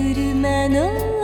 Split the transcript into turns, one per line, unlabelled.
車の